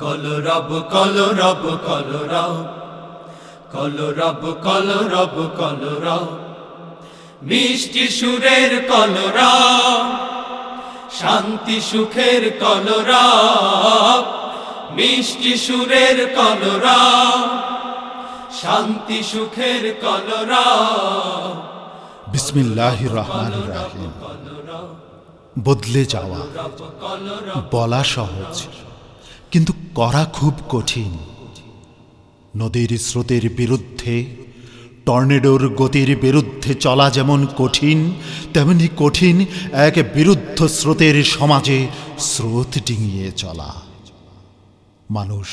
কলরব কলরব কলরব কলরব কলরব কলরব মিষ্টি সুরের কলরব শান্তি সুখের কলরব মিষ্টি সুরের কলরব শান্তি সুখের কলরব বিসমিল্লাহ রহমান রাহিম। বদলে যাওয়া। বলা সহজ। করা খুব কঠিন। নদীর স্রোতের বিরুদ্ধে, টর্নেডোর গতির বিরুদ্ধে চলা যেমন কঠিন, তেমনি কঠিন এক বিরুদ্ধ স্রোতের সমাজে স্রোত ডিঙিয়ে চলা। মানুষ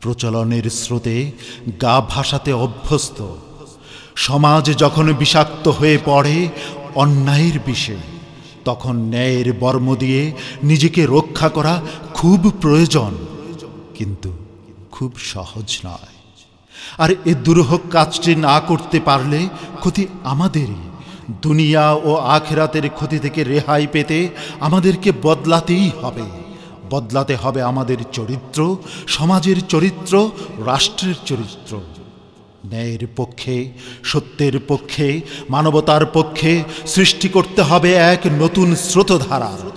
প্রচলনের স্রোতে গা ভাসাতে অভ্যস্ত। সমাজ যখন বিষাক্ত হয়ে পড়ে অন্যায়ের বিষে, তখন ন্যায়ের বর্ম দিয়ে নিজেকে রক্ষা করা খুব প্রয়োজন। কিন্তু খুব সহজ নয়। আর এ দুরূহ কাজটি না করতে পারলে ক্ষতি আমাদেরই। দুনিয়া ও আখেরাতের ক্ষতি থেকে রেহাই পেতে আমাদেরকে বদলাতেই হবে। বদলাতে হবে আমাদের চরিত্র, সমাজের চরিত্র, রাষ্ট্রের চরিত্র। ন্যায়ের পক্ষে, সত্যের পক্ষে, মানবতার পক্ষে সৃষ্টি করতে হবে এক নতুন স্রোতধারার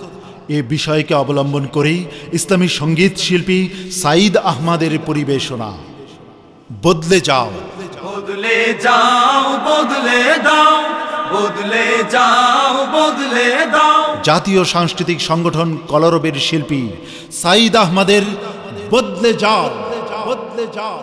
এ বিষয়কে অবলম্বন করেই ইসলামী সংগীত শিল্পী সাঈদ আহমাদের পরিবেশনা। বদলে যাও। বদলে যাও বদলে দাও বদলে যাও বদলে দাও। জাতীয় সাংস্কৃতিক সংগঠন কলরবের শিল্পী সাঈদ আহমদের বদলে যাও বদলে যাও।